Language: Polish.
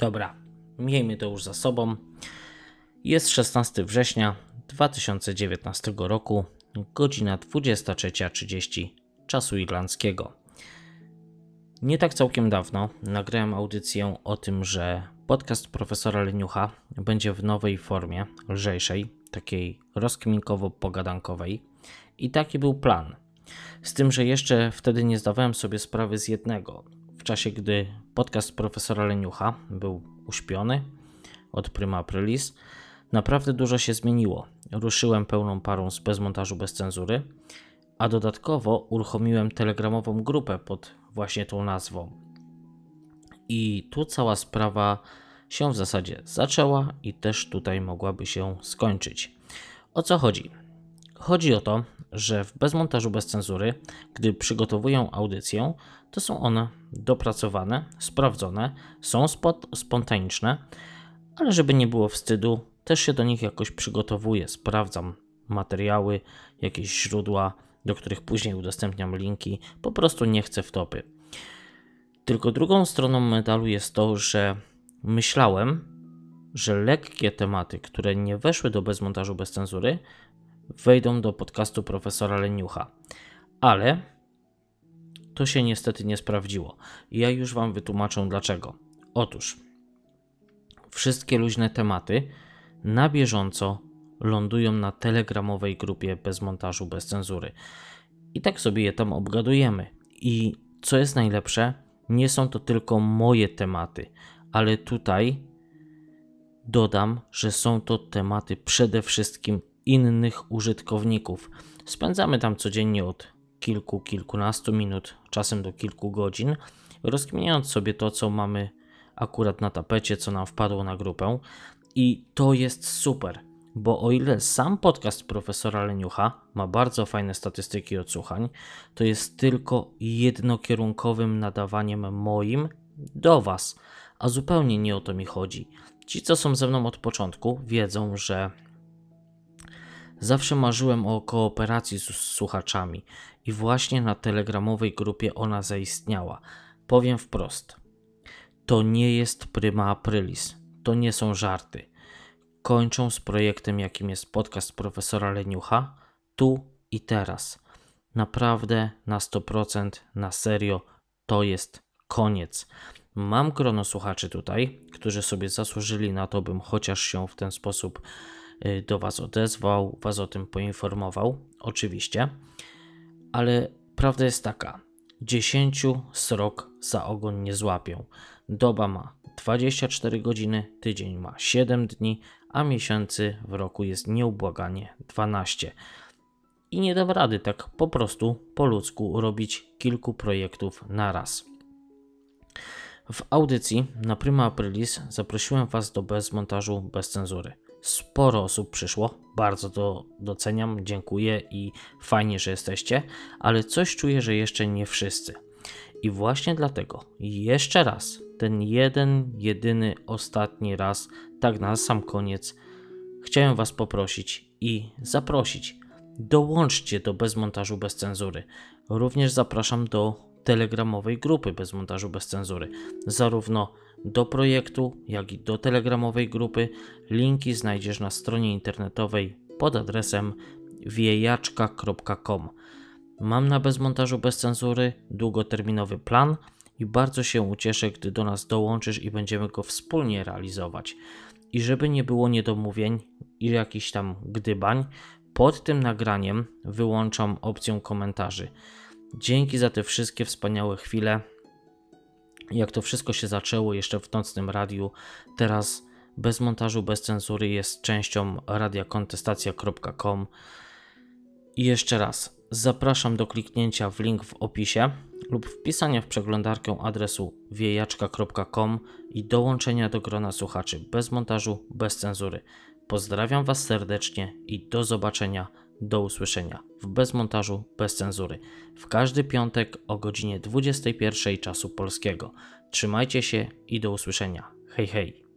Dobra, miejmy to już za sobą. Jest 16 września 2019 roku, godzina 23.30 czasu irlandzkiego. Nie tak całkiem dawno nagrałem audycję o tym, że podcast profesora Leniucha będzie w nowej formie, lżejszej, takiej rozkminkowo-pogadankowej. I taki był plan. Z tym, że jeszcze wtedy nie zdawałem sobie sprawy z jednego. W czasie, gdy podcast profesora Leniucha był uśpiony od Prima Aprilis, naprawdę dużo się zmieniło. Ruszyłem pełną parą z bezmontażu bez cenzury, a dodatkowo uruchomiłem telegramową grupę pod właśnie tą nazwą. I tu cała sprawa się w zasadzie zaczęła i też tutaj mogłaby się skończyć. O co chodzi? Chodzi o to, że w bezmontażu bez cenzury, gdy przygotowuję audycję, to są one dopracowane, sprawdzone, są spontaniczne, ale żeby nie było wstydu, też się do nich jakoś przygotowuję, sprawdzam materiały, jakieś źródła, do których później udostępniam linki, po prostu nie chcę wtopy. Tylko drugą stroną medalu jest to, że myślałem, że lekkie tematy, które nie weszły do bezmontażu bez cenzury, wejdą do podcastu profesora Leniucha. Ale to się niestety nie sprawdziło. Ja już Wam wytłumaczę dlaczego. Otóż wszystkie luźne tematy na bieżąco lądują na telegramowej grupie bez montażu, bez cenzury. I tak sobie je tam obgadujemy. I co jest najlepsze, nie są to tylko moje tematy, ale tutaj dodam, że są to tematy przede wszystkim innych użytkowników. Spędzamy tam codziennie od kilku, kilkunastu minut, czasem do kilku godzin, rozkminiając sobie to, co mamy akurat na tapecie, co nam wpadło na grupę. I to jest super, bo o ile sam podcast profesora Leniucha ma bardzo fajne statystyki odsłuchań, to jest tylko jednokierunkowym nadawaniem moim do Was, a zupełnie nie o to mi chodzi. Ci, co są ze mną od początku, wiedzą, że Zawsze marzyłem o kooperacji z słuchaczami i właśnie na telegramowej grupie ona zaistniała. Powiem wprost. To nie jest prima aprilis. To nie są żarty. Kończą z projektem, jakim jest podcast profesora Leniucha, tu i teraz. Naprawdę na 100%, na serio, to jest koniec. Mam grono słuchaczy tutaj, którzy sobie zasłużyli na to, bym chociaż się w ten sposób do Was odezwał, Was o tym poinformował, oczywiście, ale prawda jest taka: 10 srok za ogon nie złapią. Doba ma 24 godziny, tydzień ma 7 dni, a miesięcy w roku jest nieubłaganie 12. I nie dam rady tak po prostu po ludzku robić kilku projektów na raz. W audycji na Prima Aprilis zaprosiłem Was do bezmontażu bez cenzury. Sporo osób przyszło, bardzo to doceniam, dziękuję i fajnie, że jesteście, ale coś czuję, że jeszcze nie wszyscy. I właśnie dlatego jeszcze raz, ten jeden, jedyny, ostatni raz, tak na sam koniec, chciałem Was poprosić i zaprosić. Dołączcie do bezmontażu bez cenzury. Również zapraszam do telegramowej grupy bez montażu bez cenzury. Zarówno do projektu, jak i do telegramowej grupy linki znajdziesz na stronie internetowej pod adresem wiejaczka.com. Mam na bezmontażu bez cenzury długoterminowy plan i bardzo się ucieszę, gdy do nas dołączysz i będziemy go wspólnie realizować. I żeby nie było niedomówień i jakichś tam gdybań, pod tym nagraniem wyłączam opcję komentarzy. Dzięki za te wszystkie wspaniałe chwile. Jak to wszystko się zaczęło jeszcze w nocnym radiu, teraz bez montażu, bez cenzury jest częścią radiakontestacja.com. I jeszcze raz zapraszam do kliknięcia w link w opisie lub wpisania w przeglądarkę adresu wiejaczka.com i dołączenia do grona słuchaczy bez montażu, bez cenzury. Pozdrawiam Was serdecznie i do zobaczenia do usłyszenia w bezmontażu, bez cenzury. W każdy piątek o godzinie 21 czasu polskiego. Trzymajcie się i do usłyszenia. Hej, hej.